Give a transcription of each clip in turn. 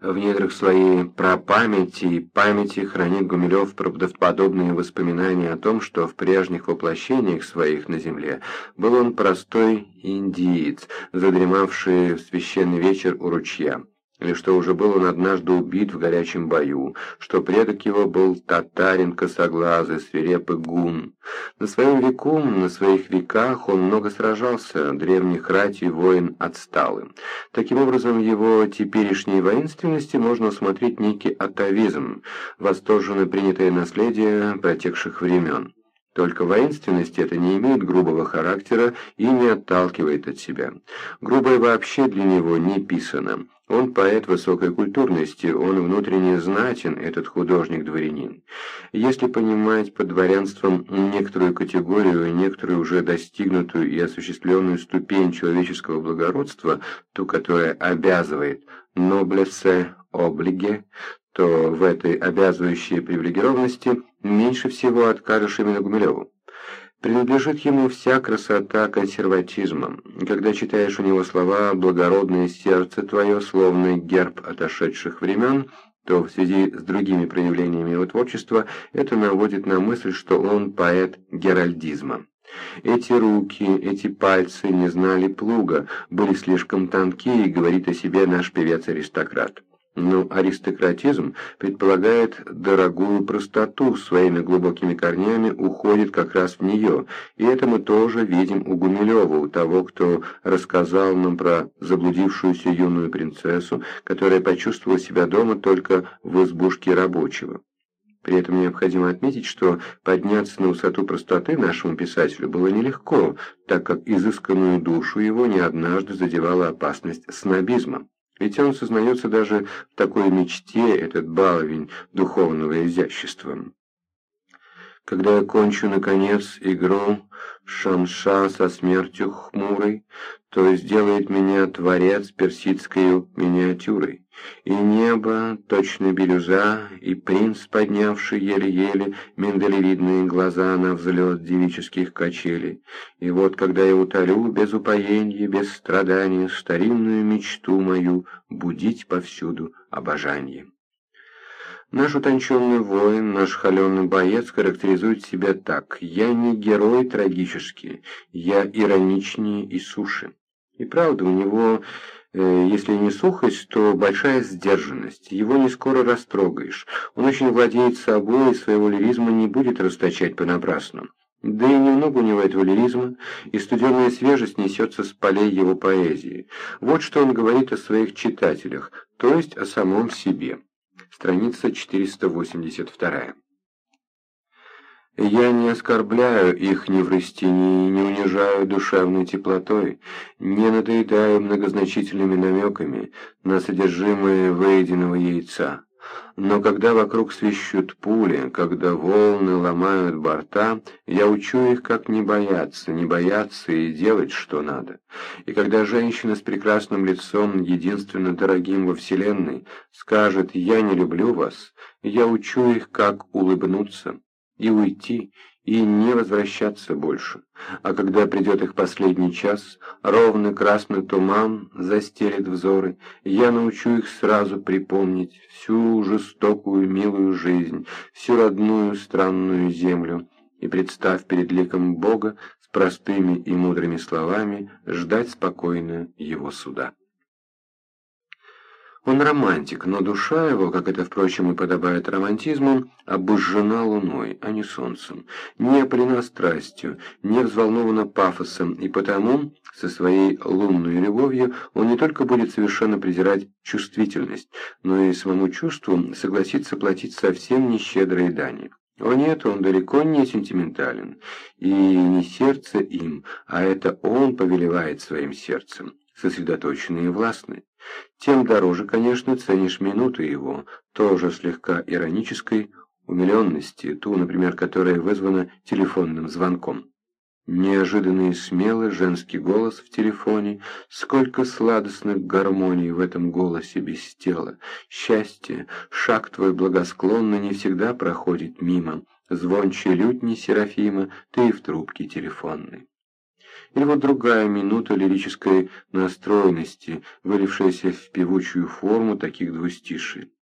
В недрах своей прапамяти и памяти хранит Гумилев правдоподобные воспоминания о том, что в прежних воплощениях своих на земле был он простой индиец, задремавший в священный вечер у ручья или что уже был он однажды убит в горячем бою, что предок его был татарин косоглазый, свирепый гун. На своем веку, на своих веках он много сражался, древних ратий воин отсталый. Таким образом, его теперешней воинственности можно усмотреть некий атовизм, восторженно принятое наследие протекших времен. Только воинственность это не имеет грубого характера и не отталкивает от себя. Грубое вообще для него не писано. Он поэт высокой культурности, он внутренне знатен, этот художник-дворянин. Если понимать под дворянством некоторую категорию, некоторую уже достигнутую и осуществленную ступень человеческого благородства, ту, которая обязывает «ноблесе облиге», то в этой обязывающей привилегированности меньше всего откажешь именно Гумилеву. Принадлежит ему вся красота консерватизма. Когда читаешь у него слова «благородное сердце твое», словно герб отошедших времен, то в связи с другими проявлениями его творчества это наводит на мысль, что он поэт геральдизма. Эти руки, эти пальцы не знали плуга, были слишком тонкие, говорит о себе наш певец-аристократ. Но аристократизм предполагает дорогую простоту, своими глубокими корнями уходит как раз в нее, и это мы тоже видим у Гумилева, у того, кто рассказал нам про заблудившуюся юную принцессу, которая почувствовала себя дома только в избушке рабочего. При этом необходимо отметить, что подняться на высоту простоты нашему писателю было нелегко, так как изысканную душу его не однажды задевала опасность снобизма. Ведь он сознается даже в такой мечте, этот баловень духовного изящества. Когда я кончу, наконец, игру Шамша со смертью хмурой, то сделает меня Творец персидской миниатюрой. И небо, точно бирюза, и принц, поднявший еле-еле миндалевидные глаза на взлет девических качелей. И вот, когда я утолю без упоения, без страдания, старинную мечту мою будить повсюду обожание. Наш утонченный воин, наш холеный боец характеризует себя так. «Я не герой трагический, я ироничнее и суше». И правда, у него, э, если не сухость, то большая сдержанность. Его не скоро растрогаешь. Он очень владеет собой и своего лиризма не будет расточать понапрасну. Да и немного у него этого лиризма, и студенная свежесть несется с полей его поэзии. Вот что он говорит о своих читателях, то есть о самом себе. Страница 482. Я не оскорбляю их неврастении, не унижаю душевной теплотой, не надоедаю многозначительными намеками на содержимое выеденного яйца. Но когда вокруг свищут пули, когда волны ломают борта, я учу их, как не бояться, не бояться и делать, что надо. И когда женщина с прекрасным лицом, единственно дорогим во Вселенной, скажет «я не люблю вас», я учу их, как улыбнуться и уйти, и не возвращаться больше. А когда придет их последний час, ровный красный туман застелит взоры, я научу их сразу припомнить всю жестокую милую жизнь, всю родную странную землю, и, представь перед ликом Бога, с простыми и мудрыми словами, ждать спокойно его суда. Он романтик, но душа его, как это, впрочем, и подобает романтизму, обожжена луной, а не солнцем, не опалена страстью, не взволнована пафосом, и потому со своей лунной любовью он не только будет совершенно презирать чувствительность, но и самому чувству согласится платить совсем нещедрые дани. О нет, он далеко не сентиментален, и не сердце им, а это он повелевает своим сердцем, сосредоточенный и властный. Тем дороже, конечно, ценишь минуты его, тоже слегка иронической умиленности, ту, например, которая вызвана телефонным звонком. Неожиданный и смелый женский голос в телефоне, сколько сладостных гармоний в этом голосе без тела. Счастье, шаг твой благосклонно не всегда проходит мимо, звонче лютни Серафима, ты и в трубке телефонной. Или вот другая минута лирической настроенности, вылившаяся в певучую форму таких двустиший.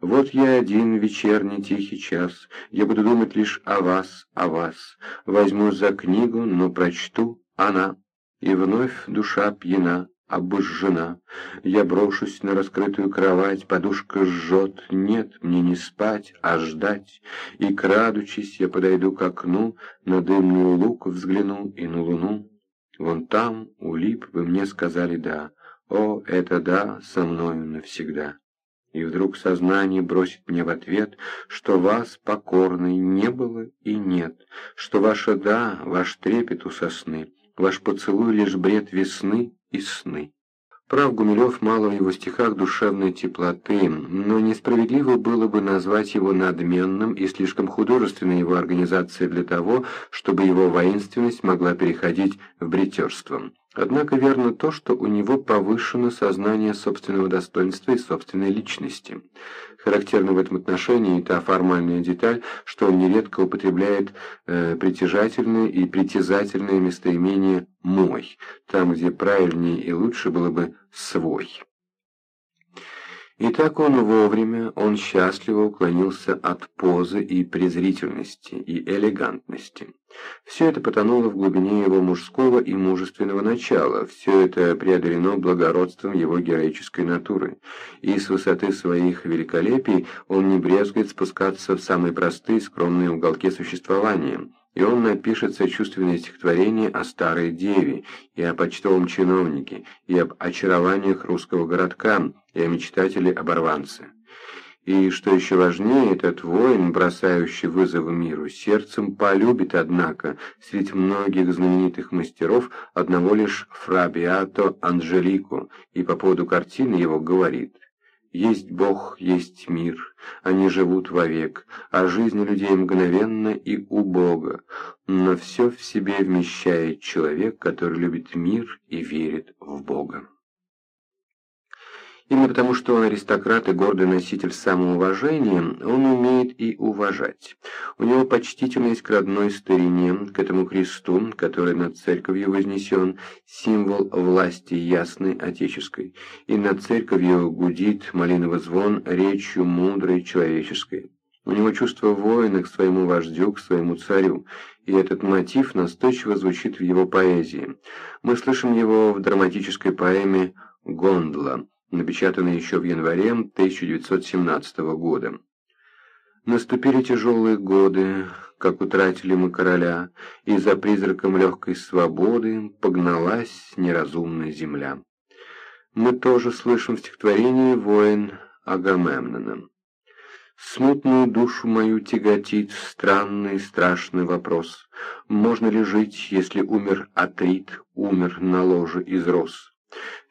Вот я один вечерний тихий час, я буду думать лишь о вас, о вас. Возьму за книгу, но прочту она, и вновь душа пьяна, обожжена. Я брошусь на раскрытую кровать, подушка жжет, нет, мне не спать, а ждать. И, крадучись, я подойду к окну, на дымный лук взгляну и на луну. Вон там, у лип, вы мне сказали «да». О, это «да» со мною навсегда и вдруг сознание бросит мне в ответ, что вас, покорной, не было и нет, что ваше «да», ваш трепет у сосны, ваш поцелуй лишь бред весны и сны. Прав Гумилев мало в его стихах душевной теплоты, но несправедливо было бы назвать его надменным и слишком художественной его организацией для того, чтобы его воинственность могла переходить в бритерство. Однако верно то, что у него повышено сознание собственного достоинства и собственной личности. Характерна в этом отношении та формальная деталь, что он нередко употребляет э, притяжательное и притязательное местоимение «мой», там, где правильнее и лучше было бы «свой». И так он вовремя, он счастливо уклонился от позы и презрительности, и элегантности. Все это потонуло в глубине его мужского и мужественного начала, все это преодолено благородством его героической натуры, и с высоты своих великолепий он не брезгает спускаться в самые простые скромные уголки существования, и он напишет сочувственное стихотворение о старой деве, и о почтовом чиновнике, и об очарованиях русского городка, и о мечтателе-оборванце. И, что еще важнее, этот воин, бросающий вызов миру, сердцем полюбит, однако, среди многих знаменитых мастеров одного лишь Фрабиато Анжелику, и по поводу картины его говорит «Есть Бог, есть мир, они живут вовек, а жизнь людей мгновенна и убога, но все в себе вмещает человек, который любит мир и верит в Бога». Именно потому, что он аристократ и гордый носитель самоуважения, он умеет и уважать. У него почтительность к родной старине, к этому кресту, который над церковью вознесен, символ власти ясной отеческой, и над церковью гудит малиновый звон речью мудрой человеческой. У него чувство воина к своему вождю, к своему царю, и этот мотив настойчиво звучит в его поэзии. Мы слышим его в драматической поэме «Гондла», напечатанный еще в январе 1917 года. Наступили тяжелые годы, как утратили мы короля, и за призраком легкой свободы погналась неразумная земля. Мы тоже слышим в стихотворении «Воин Агамемнона». Смутную душу мою тяготит странный страшный вопрос. Можно ли жить, если умер Атрит, умер на ложе из роз?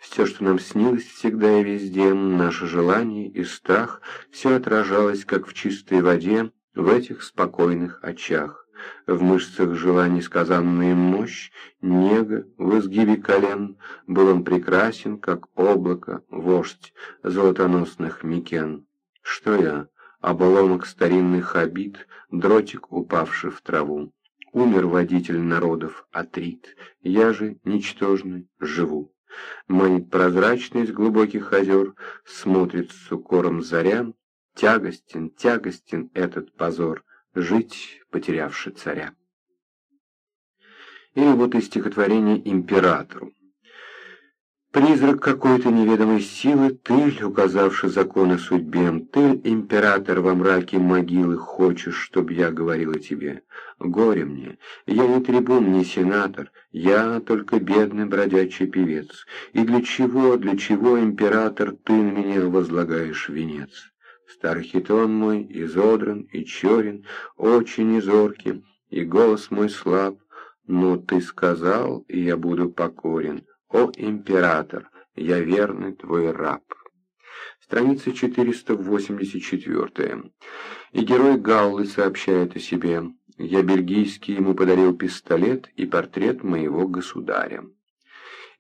Все, что нам снилось всегда и везде, наше желание и страх, все отражалось, как в чистой воде, в этих спокойных очах. В мышцах жила несказанная мощь, нега в изгибе колен, был он прекрасен, как облако, вождь золотоносных микен. Что я, обломок старинных обид, дротик, упавший в траву. Умер водитель народов, Атрит, я же, ничтожный, живу. Манит прозрачность глубоких озер, смотрит с укором заря. Тягостен, тягостен этот позор, жить, потерявший царя. Или вот из стихотворения «Императору». Призрак какой-то неведомой силы, ты, указавший законы судьбе, ты, император во мраке могилы, хочешь, чтоб я говорила тебе. Горе мне, я не трибун, не сенатор, я только бедный бродячий певец. И для чего, для чего, император, ты на меня возлагаешь венец? Старый хитон мой изодран и черен, очень изоркий, и голос мой слаб, но ты сказал, и я буду покорен. «О, император, я верный твой раб». Страница 484. И герой Галлы сообщает о себе «Я бельгийский ему подарил пистолет и портрет моего государя».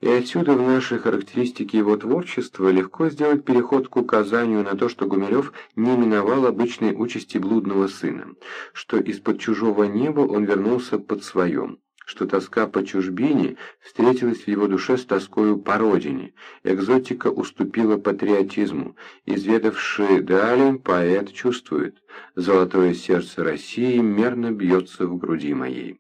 И отсюда в нашей характеристике его творчества легко сделать переход к указанию на то, что Гумилев не миновал обычной участи блудного сына, что из-под чужого неба он вернулся под своем что тоска по чужбине встретилась в его душе с тоскою по родине. Экзотика уступила патриотизму. Изведавший далее, поэт чувствует «Золотое сердце России мерно бьется в груди моей».